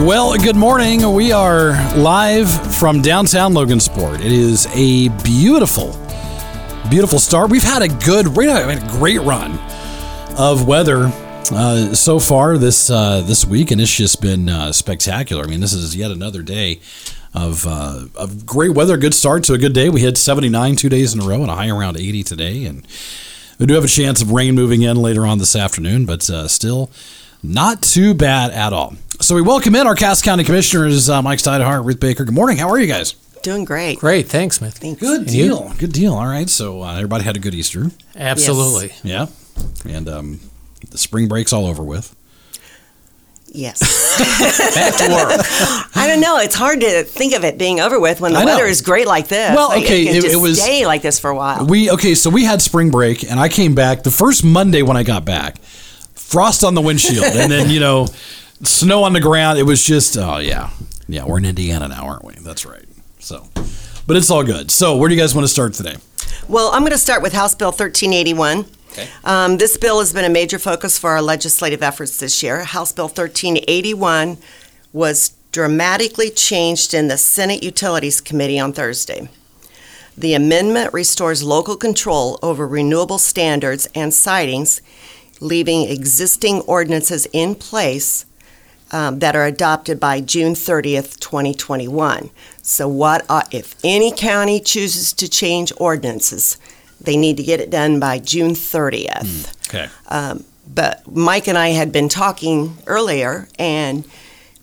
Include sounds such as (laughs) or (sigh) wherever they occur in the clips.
Well, good morning. We are live from downtown Logansport. It is a beautiful, beautiful start. We've had a good, we had a great run of weather uh, so far this uh, this week, and it's just been uh, spectacular. I mean, this is yet another day of uh, of great weather. Good start to a good day. We hit 79 two days in a row, and a high around 80 today, and we do have a chance of rain moving in later on this afternoon, but uh, still not too bad at all. So we welcome in our Cass County Commissioners, uh, Mike Steinhardt, Ruth Baker. Good morning. How are you guys? Doing great. Great, thanks, Smith. Thanks. Good And you? deal. Good deal. All right. So uh, everybody had a good Easter. Absolutely. Yeah. And um, the spring break's all over with. Yes. (laughs) Back to work. I don't know. It's hard to think of it being over with when the weather is great like this. Well, Like, okay, it, can it- just it was- stay like this for a while. We okay. So we had spring break, and I came back the first Monday when I got back. Frost on the windshield, and then you know, snow on the ground. It was just oh yeah, yeah. We're in Indiana now, aren't we? That's right. So, but it's all good. So where do you guys want to start today? Well, I'm going to start with House Bill 1381. Okay. Um, this bill has been a major focus for our legislative efforts this year. House Bill 1381 was dramatically changed in the Senate Utilities Committee on Thursday. The amendment restores local control over renewable standards and sitings, leaving existing ordinances in place um, that are adopted by June 30th, 2021. So, what uh, if any county chooses to change ordinances? They need to get it done by June 30th. Okay. Um, but Mike and I had been talking earlier, and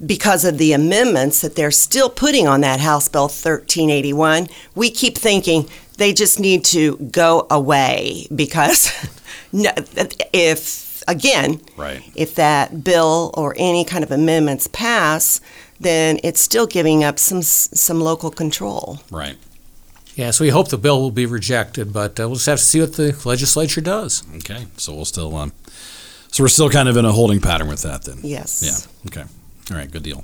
because of the amendments that they're still putting on that House Bill 1381, we keep thinking they just need to go away because (laughs) if, again, Right. if that bill or any kind of amendments pass, then it's still giving up some some local control. Right. Yeah, so we hope the bill will be rejected, but uh, we'll just have to see what the legislature does. Okay. So we'll still um. So we're still kind of in a holding pattern with that then. Yes. Yeah. Okay. All right. Good deal.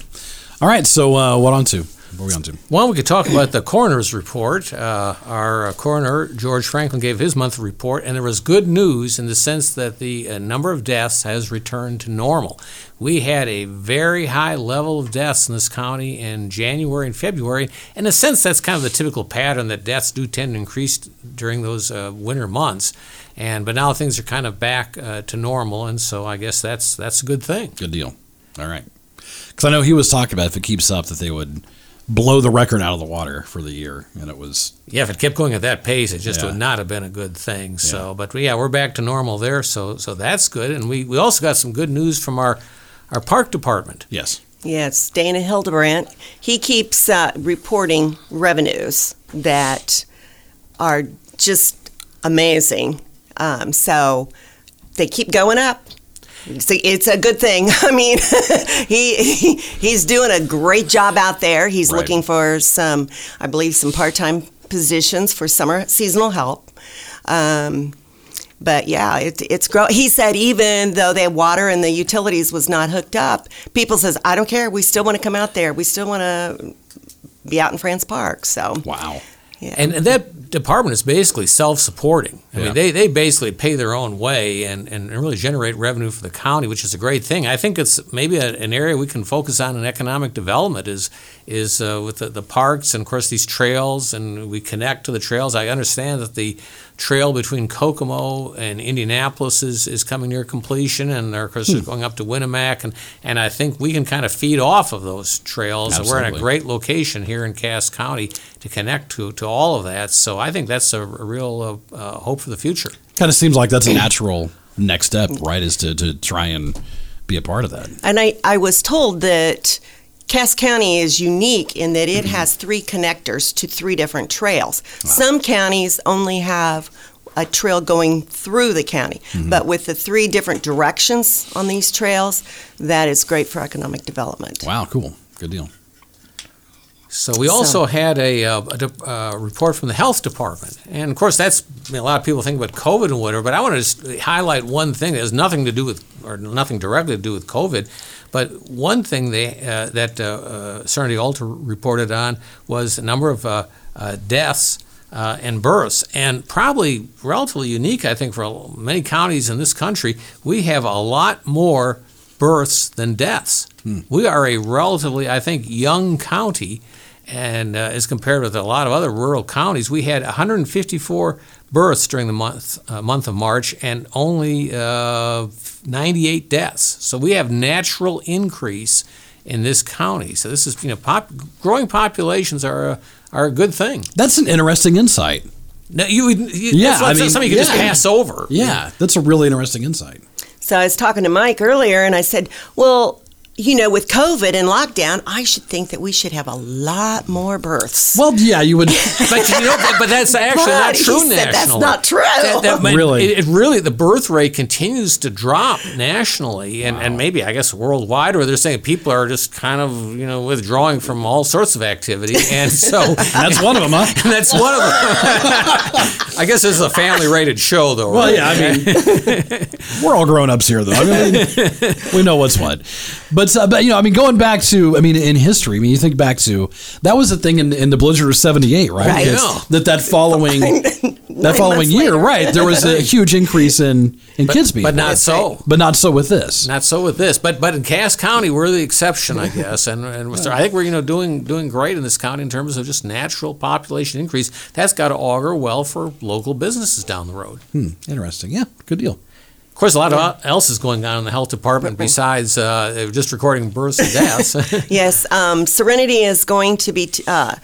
All right. So uh, what on to? What are we on to? Well, we could talk about the coroner's report. Uh, our uh, coroner, George Franklin, gave his monthly report, and there was good news in the sense that the uh, number of deaths has returned to normal. We had a very high level of deaths in this county in January and February. In a sense, that's kind of the typical pattern that deaths do tend to increase during those uh, winter months. And but now things are kind of back uh, to normal, and so I guess that's that's a good thing. Good deal. All right. Because I know he was talking about if it keeps up that they would blow the record out of the water for the year, and it was Yeah, if it kept going at that pace, it just Yeah. would not have been a good thing. So, but yeah, we're back to normal there. So, so that's good. And we, we also got some good news from our our park department. yes. Yes, Dana Hildebrandt. He keeps uh, reporting revenues that are just amazing. Um, so they keep going up. See, it's a good thing. (laughs) I mean, (laughs) he, he he's doing a great job out there. He's Right. looking for some, I believe, some part-time positions for summer seasonal help. Um, but yeah, it, it's grow. He said even though the water and the utilities was not hooked up, people says I don't care. We still want to come out there. We still want to be out in France Park. So Wow. yeah. And, and that department is basically self-supporting. I Yeah. mean, they, they basically pay their own way and, and really generate revenue for the county, which is a great thing. I think it's maybe a, an area we can focus on in economic development is is uh, with the, the parks and of course these trails and we connect to the trails. I understand that the trail between Kokomo and Indianapolis is, is coming near completion and of course Hmm. going up to Winamac and, and I think we can kind of feed off of those trails. And we're in a great location here in Cass County to connect to, to all of that. So I think that's a, a real uh, uh, hope for the future. Kind of seems like that's a natural next step, right? Is to, to try and be a part of that. And I, I was told that Cass County is unique in that it has three connectors to three different trails. Some counties only have a trail going through the county. But with the three different directions on these trails, that is great for economic development. Wow, cool. Good deal. So we also had a, uh, a de- uh, report from the health department, and of course that's I mean, a lot of people think about COVID and whatever. But I want to just highlight one thing that has nothing to do with, or nothing directly to do with COVID. But one thing they uh, that uh, uh, Serenity Alter reported on was a number of uh, uh, deaths uh, and births, and probably relatively unique, I think, for many counties in this country. We have a lot more births than deaths. We are a relatively, I think, young county, and uh, as compared with a lot of other rural counties, we had 154 births during the month uh, month of March, and only uh, 98 deaths. So we have natural increase in this county. So this is, you know, pop, growing populations are a, are a good thing. That's an interesting insight. No, you, would- you Yeah, that's I mean, something you can just pass over. Yeah, that's a really interesting insight. So I was talking to Mike earlier, and I said, "Well, you know, with COVID and lockdown, I should think that we should have a lot more births." Well, yeah, you would. (laughs) But you know, but, but that's actually But not he true said that's not true. That- that might- Really? it, it really the birth rate continues to drop nationally, and, and maybe I guess worldwide, where they're saying people are just kind of you know withdrawing from all sorts of activity, and so (laughs) That's one of them, huh? (laughs) that's one of them. I guess this is a family rated show, though. Well, right? yeah, I mean, we're all grown ups here, though. I mean, we know what's what. But, uh, but you know, I mean, going back to, I mean, in history, I mean, you think back to that was the thing in, in the blizzard of '78, right? Right. Yeah. That that following (laughs) that following year, later. right? There was a (laughs) huge increase in in kids being, but not born. so. but not so with this. Not so with this, but but in Cass County, we're the exception, I guess, and and we're, I think we're you know doing doing great in this county in terms of just natural population increase. That's got to augur well for local businesses down the road. Hmm, interesting. Yeah, good deal. Of course, a lot of else is going on in the health department besides uh, just recording births and deaths. (laughs) (laughs) Yes, um, Serenity is going to be uh,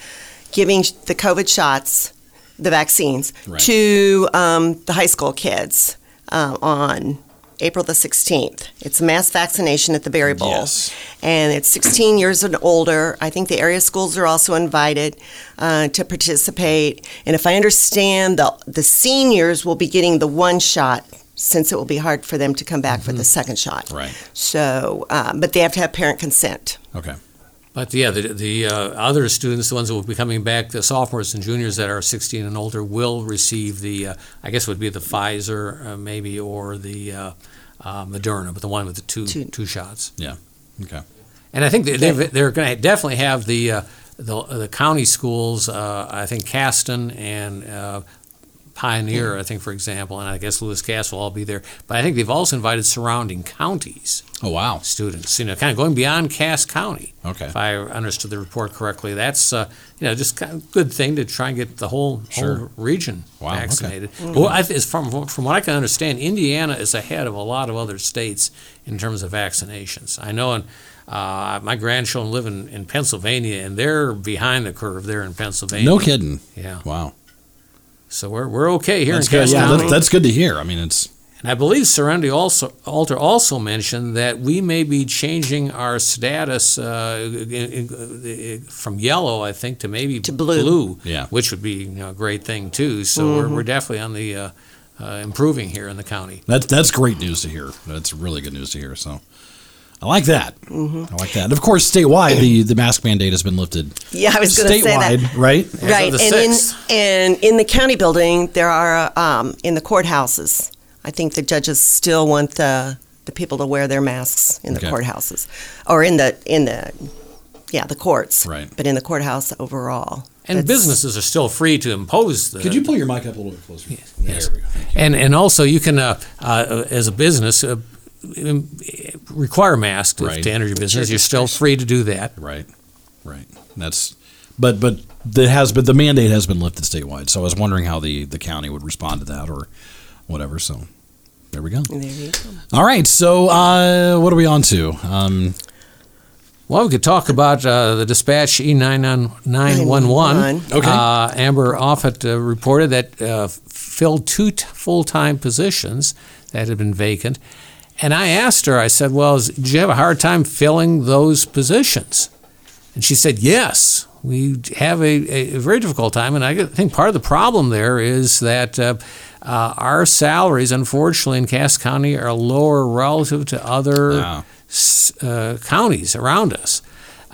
giving the COVID shots, the vaccines, Right. to um, the high school kids uh, on April the 16th. It's a mass vaccination at the Berry Bowl. Yes. And it's 16 years and older. I think the area schools are also invited uh, to participate. And if I understand, the, the seniors will be getting the one shot since it will be hard for them to come back for the second shot. Right. So, um, but they have to have parent consent. Okay. But yeah, the, the uh, other students, the ones that will be coming back, the sophomores and juniors that are 16 and older, will receive the, uh, I guess it would be the Pfizer uh, maybe or the uh, uh, Moderna, but the one with the two Two. two shots. Okay. And I think they, they've, they're going to definitely have the, uh, the the county schools. Uh, I think Caston and uh, Pioneer, I think, for example, and I guess Lewis Cass will all be there. But I think they've also invited surrounding counties Oh wow. students. You know, kind of going beyond Cass County. Okay. If I understood the report correctly, that's uh, you know just kind of good thing to try and get the whole Sure. whole region Wow, okay. vaccinated. Well, I, th- from from what I can understand, Indiana is ahead of a lot of other states in terms of vaccinations. I know, in, uh, my grandchildren live in, in Pennsylvania, and they're behind the curve there in Pennsylvania. No kidding. Yeah. Wow. So we're, we're okay here That's in good. Cass Yeah, County. that's, that's good to hear. I mean, it's And I believe Serenity also Alter also mentioned that we may be changing our status uh, in- in- from yellow, I think, to maybe To blue. Yeah. which would be you know, a great thing too. So we're, we're definitely on the uh, uh, improving here in the county. that's that's great news to hear. That's really good news to hear. So. I like that. I like that. And of course, statewide, the, the mask mandate has been lifted. Yeah, I was going to say that. Statewide, right? of Right, and in, and in the county building, there are, um, in the courthouses, I think the judges still want the, the people to wear their masks in the Okay. courthouses, or in the, in the, yeah, the courts. Right. But in the courthouse overall. And That's- businesses are still free to impose the. Could you pull your mic up a little bit closer? yes. There we go. And and also you can, uh, uh, as a business, uh, require masks Right. to enter your business. You're still free to do that. Right, right. That's, but but that has been the mandate has been lifted statewide. So I was wondering how the the county would respond to that or whatever. So there we go. There you go. All right. So uh, what are we on to? Um, Well, we could talk about uh, the dispatch E E911. Okay. Uh, Amber Offit uh, reported that uh, filled two t- full-time positions that had been vacant. And I asked her, I said, well, is, did you have a hard time filling those positions? And she said, yes. We have a, a very difficult time, and I think part of the problem there is that uh, uh, our salaries, unfortunately, in Cass County are lower relative to other Wow. s- uh, counties around us.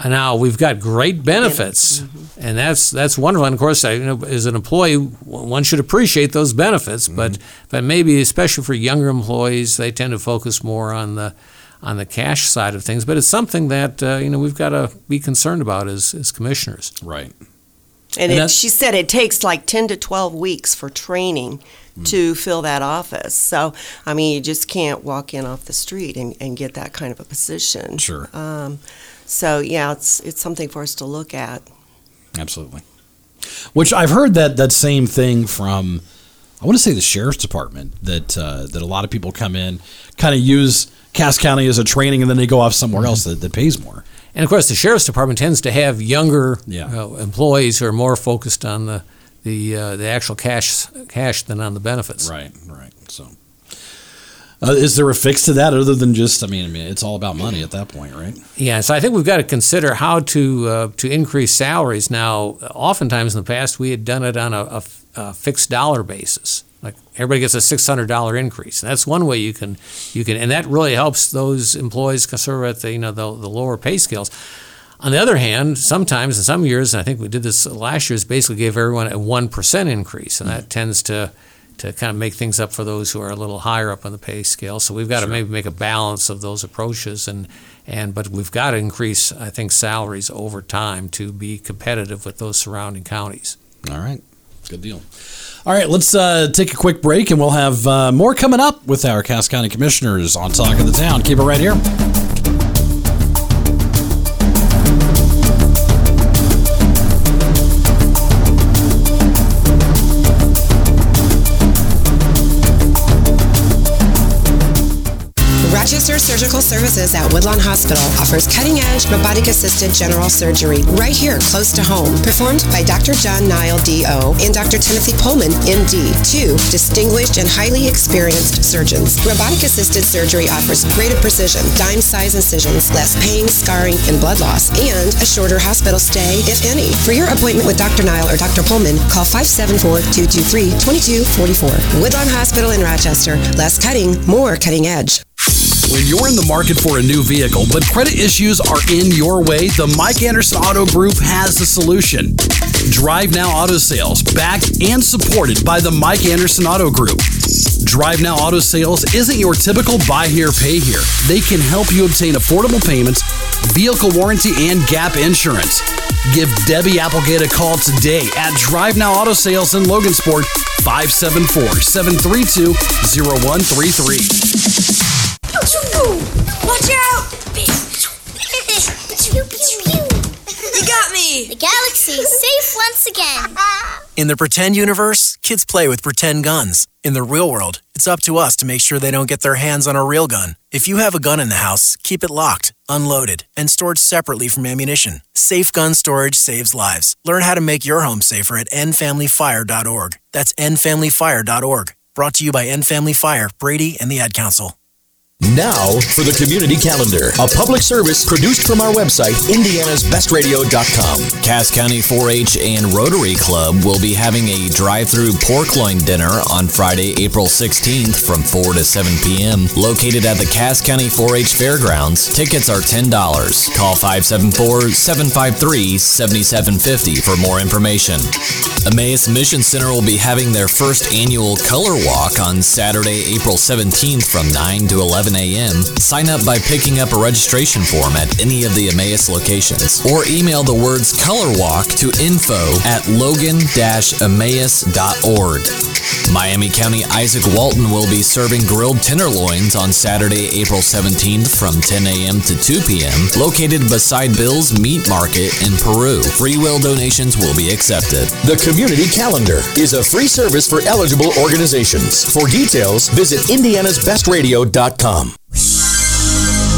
Now we've got great benefits, and that's that's wonderful. And of course, I, you know, as an employee, one should appreciate those benefits. But but maybe especially for younger employees, they tend to focus more on the on the cash side of things. But it's something that uh, you know we've got to be concerned about as as commissioners. Right. And, And it, she said it takes like 10 to 12 weeks for training to fill that office. So, I mean, you just can't walk in off the street and, and get that kind of a position. Sure. Um, so, yeah, it's, it's something for us to look at. Absolutely. Which I've heard that that same thing from, I want to say the sheriff's department that uh, that a lot of people come in, kind of use Cass County as a training, and then they go off somewhere else that, that pays more. And of course, the sheriff's department tends to have younger Yeah. uh, employees who are more focused on the the uh, the actual cash cash than on the benefits. Right. Right. So. Uh, is there a fix to that other than just? I mean, I mean, it's all about money at that point, right? Yeah, so I think we've got to consider how to uh, to increase salaries. Now, oftentimes in the past, we had done it on a fixed dollar basis. Like everybody gets a six hundred dollar increase. And that's one way you can you can, and that really helps those employees serve at the you know the, the lower pay scales. On the other hand, sometimes in some years, and I think we did this last year, is basically gave everyone a one percent increase, and that tends to to kind of make things up for those who are a little higher up on the pay scale. So we've got to maybe make a balance of those approaches, and and but we've got to increase, I think, salaries over time to be competitive with those surrounding counties. All right. Good deal. All right, let's uh, take a quick break, and we'll have uh, more coming up with our Cass County Commissioners on Talk of the Town. Keep it right here. Rochester Surgical Services at Woodlawn Hospital offers cutting edge robotic assisted general surgery right here close to home. Performed by Dr. John Nile, D.O., and Dr. Timothy Pullman, M.D., two distinguished and highly experienced surgeons. Robotic assisted surgery offers greater precision, dime size incisions, less pain, scarring, and blood loss, and a shorter hospital stay, if any. For your appointment with Dr. Nile or Dr. Pullman, call 574 223 2244. Woodlawn Hospital in Rochester. Less cutting, more cutting edge. When you're in the market for a new vehicle, but credit issues are in your way, the Mike Anderson Auto Group has the solution. Drive Now Auto Sales, backed and supported by the Mike Anderson Auto Group. Drive Now Auto Sales isn't your typical buy here, pay here. They can help you obtain affordable payments, vehicle warranty, and gap insurance. Give Debbie Applegate a call today at Drive Now Auto Sales in Logansport, 574 732 0133. Watch out! You got me! The galaxy is safe once again. (laughs) In the pretend universe, kids play with pretend guns. In the real world, it's up to us to make sure they don't get their hands on a real gun. If you have a gun in the house, keep it locked, unloaded, and stored separately from ammunition. Safe gun storage saves lives. Learn how to make your home safer at endfamilyfire.org. That's endfamilyfire.org. Brought to you by End Family Fire, Brady, and the Ad Council. Now for the community calendar, a public service produced from our website, indianasbestradio.com. Cass County 4-H and Rotary Club will be having a drive-through pork loin dinner on Friday, April 16th from 4 to 7 p.m. located at the Cass County 4-H Fairgrounds. Tickets are $10. Call 574-753-7750 for more information. Emmaus Mission Center will be having their first annual color walk on Saturday, April 17th from 9 to 11 a.m. Sign up by picking up a registration form at any of the Emmaus locations or email the words color walk to info at logan-emmaus.org. Miami County Izaak Walton will be serving grilled tenderloins on Saturday, April 17th from 10 a.m. to 2 p.m. located beside Bill's Meat Market in Peru. Free will donations will be accepted. The community calendar is a free service for eligible organizations. For details, visit indianasbestradio.com.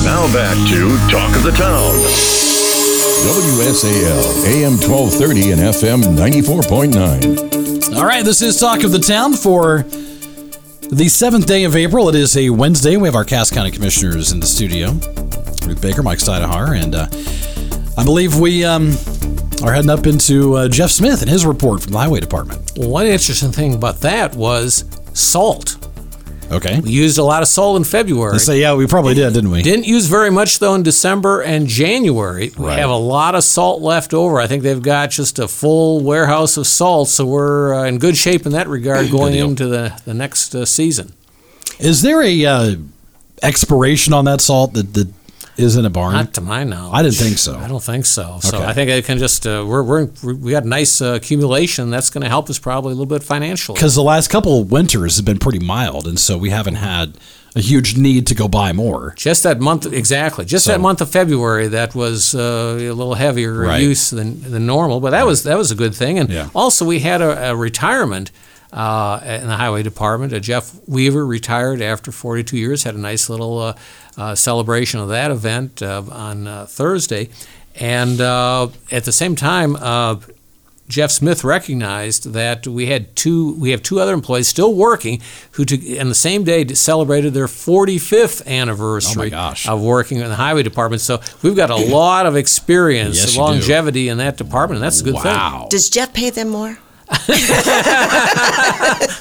Now back to Talk of the Town. WSAL, AM 1230 and FM 94.9. All right, this is Talk of the Town for the seventh day of April. It is a Wednesday. We have our Cass County Commissioners in the studio Ruth Baker, Mike Steinahar, and uh, I believe we um, are heading up into uh, Jeff Smith and his report from the Highway Department. Well, one interesting thing about that was salt. Okay. We used a lot of salt in February. Say, yeah, we probably did, didn't we? Didn't use very much though in December and January. We Right. have a lot of salt left over. I think they've got just a full warehouse of salt, so we're uh, in good shape in that regard going into the the next uh, season. Is there a uh, expiration on that salt that, that is in a barn? Not to my knowledge. I didn't think so. I don't think so. So Okay. I think I can just uh, we're, we're we got nice uh, accumulation. That's going to help us probably a little bit financially. Because the last couple of winters have been pretty mild, and so we haven't had a huge need to go buy more. Just that month, exactly. Just So- that month of February, that was uh, a little heavier Right. use than, than normal, but that was that was a good thing. And Yeah. also, we had a, a retirement uh, in the highway department. Uh, Jeff Weaver retired after 42 years. Had a nice little uh, uh, celebration of that event uh, on uh, Thursday, and uh, at the same time. Uh, Jeff Smith recognized that we had two, we have two other employees still working who, to, on the same day, celebrated their 45th anniversary gosh. of working in the highway department. So we've got a lot of experience, Yes, longevity in that department, and that's a good Wow. Does Jeff pay them more?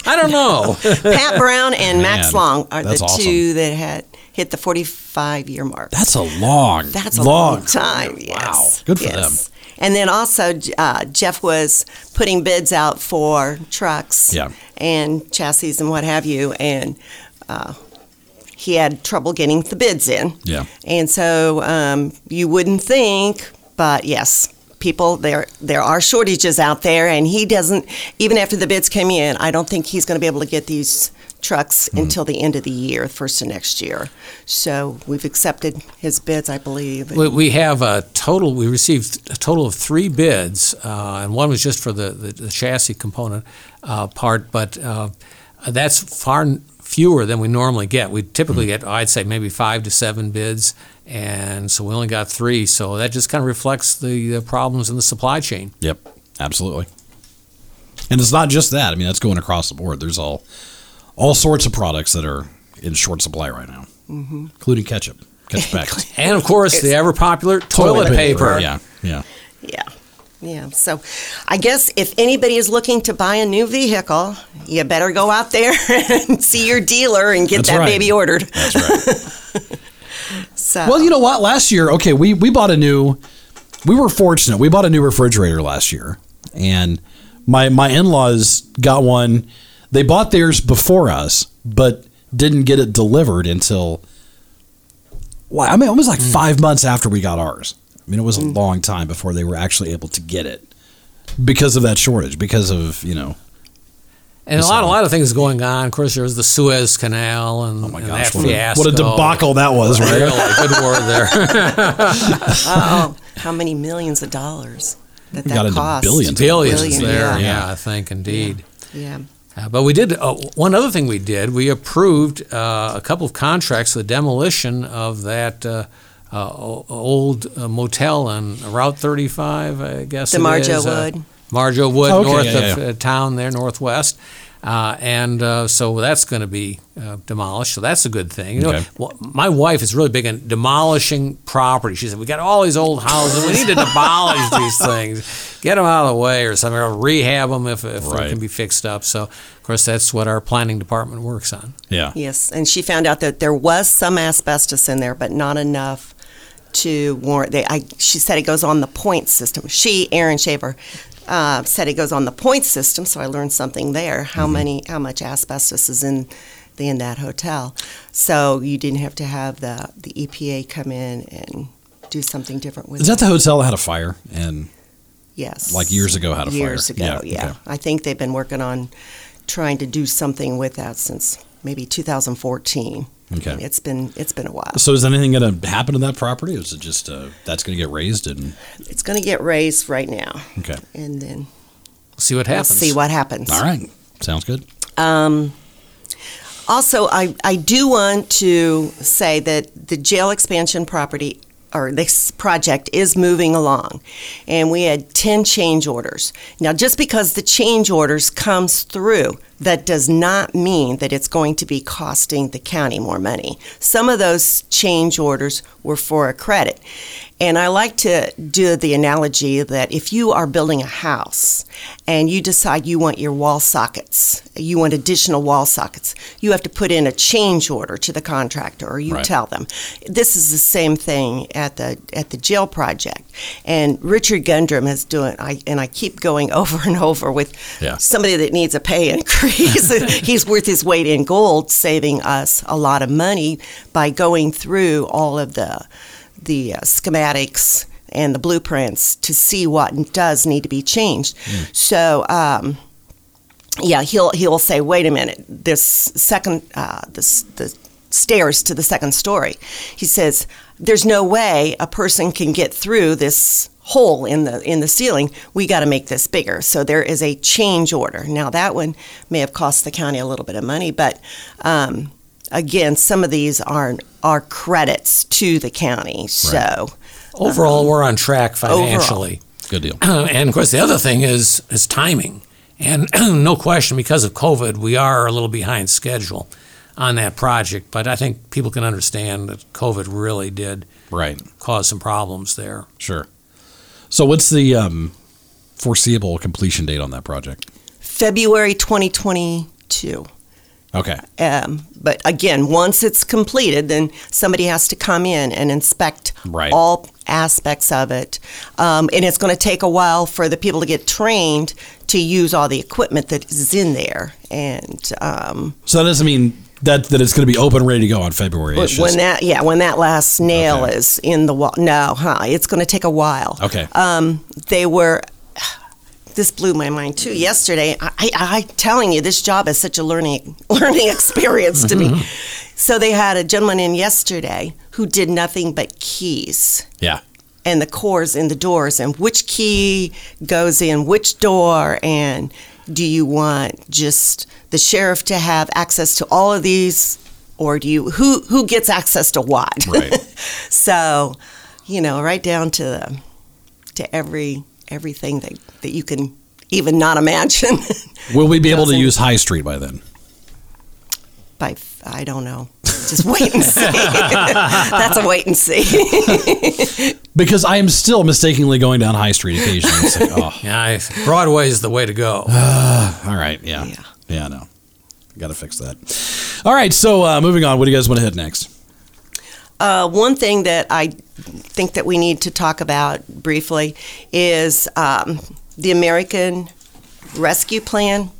I don't know. Pat Brown and Max Long are the awesome. two that had hit the 45 year mark. That's a long, That's a long, long, time. Yes. Wow. Good for yes. And then also, uh, Jeff was putting bids out for trucks Yeah. and chassis and what have you, and uh, he had trouble getting the bids in. Yeah. And so um, you wouldn't think, but yes, people there there are shortages out there, and he doesn't even after the bids came in. I don't think he's going to be able to get these trucks Hmm. until the end of the year, first of next year. So we've accepted his bids, I believe. We, we have a total. We received a total of three bids, uh, and one was just for the, the, the chassis component uh, part, but uh, that's far fewer than we normally get. We typically get, I'd say, maybe five to seven bids, and so we only got three. So that just kind of reflects the uh, problems in the supply chain. Yep, absolutely. And it's not just that. I mean, that's going across the board. There's all all sorts of products that are in short supply right now, Mhm. including ketchup, ketchup (laughs) packets, And of course, the ever popular toilet, paper. Yeah, yeah. Yeah. Yeah. So I guess if anybody is looking to buy a new vehicle, you better go out there (laughs) and see your dealer and get That's that right. baby ordered. That's right. (laughs) So Well, you know what? Last year, okay, we we bought a new. We were fortunate. We bought a new refrigerator last year, and my my in laws got one. They bought theirs before us, but didn't get it delivered until. Well, I mean, it was like hmm. five months after we got ours. I mean, it was a hmm. long time before they were actually able to get it because of that shortage. Because of you know, And a lot, a lot of things going on. Of course, there was the Suez Canal and, and that what a- fiasco. what a debacle that was, right? Really, good word there. oh, (laughs) (laughs) how many millions of dollars that that got into cost? billions. Billions Billion, there, yeah. yeah. I think indeed. Yeah. Uh, but we did uh, one other thing. We did. We approved uh, a couple of contracts for the demolition of that uh, uh, old uh, motel on Route 35. I guess The Marjo is, uh, Wood. Marjo Wood, Okay, north yeah, of yeah. Uh, town there, northwest. Uh, and uh, so that's going to be uh, demolished. So that's a good thing. You know, Okay. well, my wife is really big on demolishing property. She said, "We got all these old houses. We need to demolish these things, get them out of the way, or something, or rehab them if, if Right. they can be fixed up." So, of course, that's what our planning department works on. yeah, Yes, and she found out that there was some asbestos in there, but not enough to warrant. They, I, she said it goes on the point system. She, Aaron Shaver, uh, said it goes on the point system. So I learned something there. How Mm-hmm. many, how much asbestos is in the, in that hotel? So you didn't have to have the the EPA come in and do something different with is it. that the hotel that had a fire and Yes. like years ago had a fire? Years ago, Yeah, yeah. okay. I think they've been working on trying to do something with that since maybe 2014. Okay. And it's been it's been a while. So is anything going to happen to that property? Or is it just uh, that's going to get raised and It's going to get raised right now, okay? and then we'll See what happens. we'll happens. see what happens. All right, sounds good. Um, also, I, I do want to say that the jail expansion property or this project is moving along, and we had 10 change orders. Now, just because the change orders comes through that does not mean that it's going to be costing the county more money. Some of those change orders were for a credit. And I like to do the analogy that if you are building a house and you decide you want your wall sockets, you want additional wall sockets, you have to put in a change order to the contractor or you Right. tell them. This is the same thing at the at the jail project. And Richard Gundrum is doing I and I keep going (laughs) over and over with Yeah. somebody that needs a pay increase. (laughs) He's worth his weight in gold, saving us a lot of money by going through all of the the uh, schematics and the blueprints to see what does need to be changed. So. Um, yeah, he'll he'll say, "Wait a minute, this second uh, this the stairs to the second story." He says, "There's no way a person can get through this hole in the in the ceiling. We got to make this bigger." So there is a change order. Now that one may have cost the county a little bit of money, but um, again, some of these are are credits to the county. So Overall, we're on track Overall. financially. Good deal. (clears throat) and of course, the other thing is is timing. And (clears throat) no question, because of COVID, we are a little behind schedule on that project. But I think people can understand that COVID really did Right. cause some problems there. Sure. So what's the um, foreseeable completion date on that project? February 2022. Okay. Um, but again, once it's completed, then somebody has to come in and inspect Right. all aspects of it. Um, and it's going to take a while for the people to get trained to use all the equipment that is in there. And um, So that doesn't mean that that it's going to be open, ready to go on February. When just- that, yeah, when that last nail Okay. is in the wall, no, huh? It's going to take a while. Okay. Um, they were. (sighs) This blew my mind too. Yesterday, I, I, I telling you, this job is such a learning (laughs) learning experience to me. So they had a gentleman in yesterday who did nothing but keys yeah. and the cores in the doors and which key goes in which door and do you want just the sheriff to have access to all of these or do you who who gets access to what Right. (laughs) so you know right down to the to every everything that that you can even not imagine Will we be (laughs) able to use High Street by then? By I don't know just wait and see (laughs) that's a wait and see (laughs) Because I am still mistakenly going down High Street occasionally. It's like, oh, (laughs) Yeah, Broadway is the way to go. (sighs) all right. Yeah. Yeah. Yeah, no. Got to fix that. All right. So uh, moving on. What do you guys want to hit next? Uh, one thing that I think that we need to talk about briefly is um, the American Rescue Plan,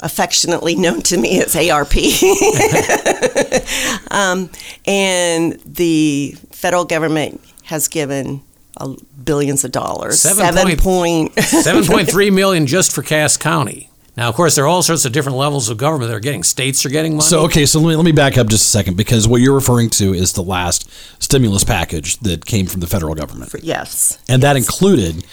affectionately known to me as ARP. (laughs) um, and the federal government has given uh, billions of dollars. Seven Seven point- point. (laughs) 7.3 million just for Cass County. Now, of course, there are all sorts of different levels of government that are getting. States are getting money. So okay, so let me let me back up just a second because what you're referring to is the last stimulus package that came from the federal government, yes. and that included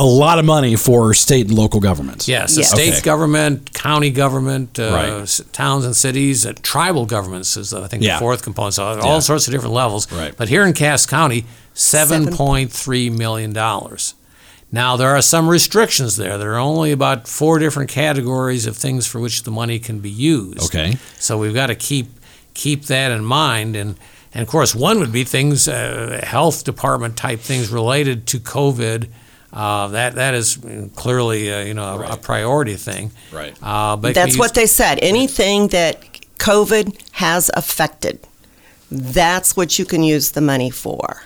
a lot of money for state and local governments. Yes, the Yes. state Okay. government, county government, uh, Right. towns and cities, uh, tribal governments is, I think, Yeah. the fourth component. So all Yeah. sorts of different levels. Right. But here in Cass County, $7.3 million. Now, there are some restrictions there. There are only about four different categories of things for which the money can be used. Okay. So we've got to keep keep that in mind, and and of course one would be things, uh, health department type things related to COVID. Uh, that that is clearly uh, you know a, a priority thing. Right. Uh, but That's what they said. Anything that COVID has affected, that's what you can use the money for.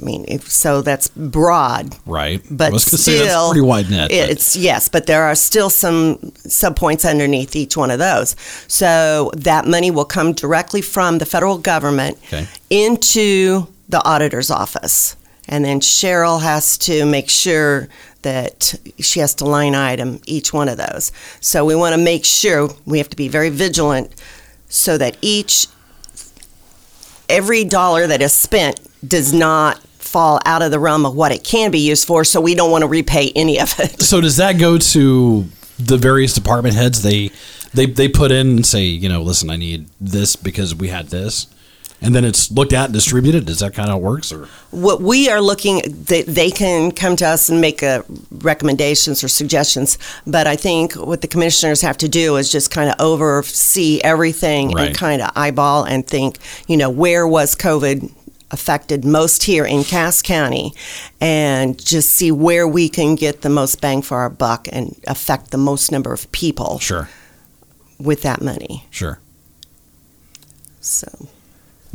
I mean, if, so that's broad, Right. but I was still, say that's pretty wide net. but- It's yes, but there are still some subpoints underneath each one of those. So that money will come directly from the federal government Okay. into the auditor's office, and then Cheryl has to make sure that she has to line item each one of those. So we want to make sure we have to be very vigilant so that each every dollar that is spent does not fall out of the realm of what it can be used for so we don't want to repay any of it So does that go to the various department heads? They they they put in and say, you know, listen, I need this because we had this, and then it's looked at and distributed. Is that kind of how it works? Or What we are looking, they, they can come to us and make uh, recommendations or suggestions, but I think what the commissioners have to do is just kind of oversee everything Right. and kind of eyeball and think, you know, where was COVID affected most here in Cass County and just see where we can get the most bang for our buck and affect the most number of people sure, with that money. sure. So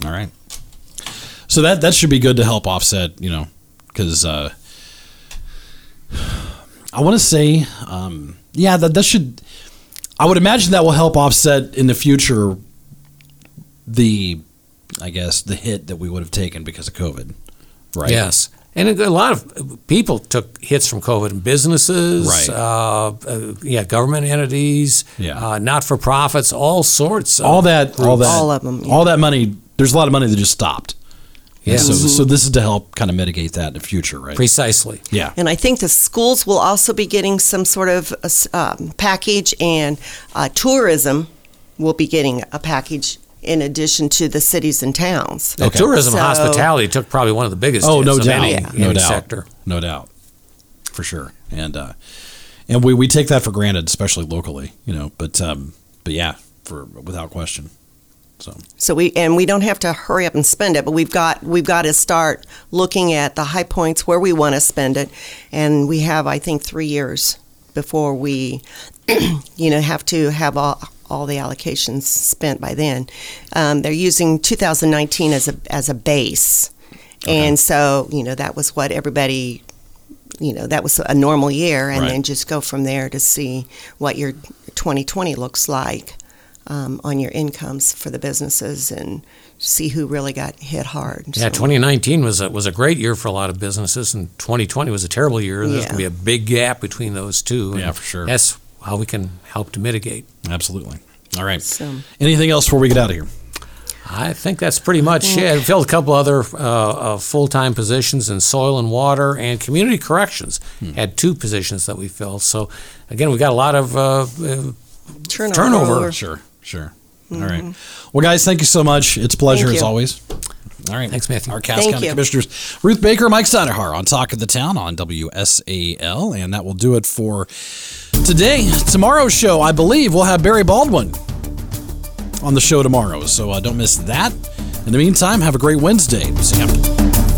All right. So that that should be good to help offset, you know, because uh, I want to say, um, yeah, that that should. I would imagine that will help offset in the future the, I guess, the hit that we would have taken because of COVID, right? Yes. And a lot of people took hits from COVID. In businesses, Right. uh, uh, yeah, government entities, Yeah. uh, not for profits, all sorts. Of All that, all that, All of 'em, yeah. all that money. There's a lot of money that just stopped. Yeah. So, so this is to help kind of mitigate that in the future, right? Precisely. Yeah. And I think the schools will also be getting some sort of uh, um, package, and uh, tourism will be getting a package in addition to the cities and towns. The tourism and So- hospitality took probably one of the biggest Oh, no doubt, any, no any doubt, sector. no doubt, for sure. And uh, and we, we take that for granted, especially locally, you know. But um, but yeah, for without question. So So we and we don't have to hurry up and spend it, but we've got we've got to start looking at the high points where we want to spend it, and we have I think three years before we, (clears throat) you know, have to have all all the allocations spent by then. Um, they're using 2019 as a as a base, and so you know that was what everybody. You know that was a normal year, and Right. then just go from there to see what your 2020 looks like um, on your incomes for the businesses and see who really got hit hard. Yeah, So- 2019 was a, was a great year for a lot of businesses, and 2020 was a terrible year. There's Yeah. going to be a big gap between those two. and Yeah, for sure. That's how we can help to mitigate. absolutely. All right. So- Anything else before we get out of here? I think that's pretty much it. I filled a couple other uh, uh, full-time positions in soil and water and community corrections. Hmm. Had two positions that we filled. So again, we got a lot of uh, uh, Turnover. Turnover. Sure, sure. All right. Well, guys, thank you so much. It's a pleasure as always. All right. Thanks, Matthew. Our Cass Thank County you. Commissioners, Ruth Baker, Mike Steinhar on Talk of the Town on WSAL. And that will do it for today. Tomorrow's show, I believe, we'll have Barry Baldwin on the show tomorrow. So uh, don't miss that. In the meantime, have a great Wednesday. See ya.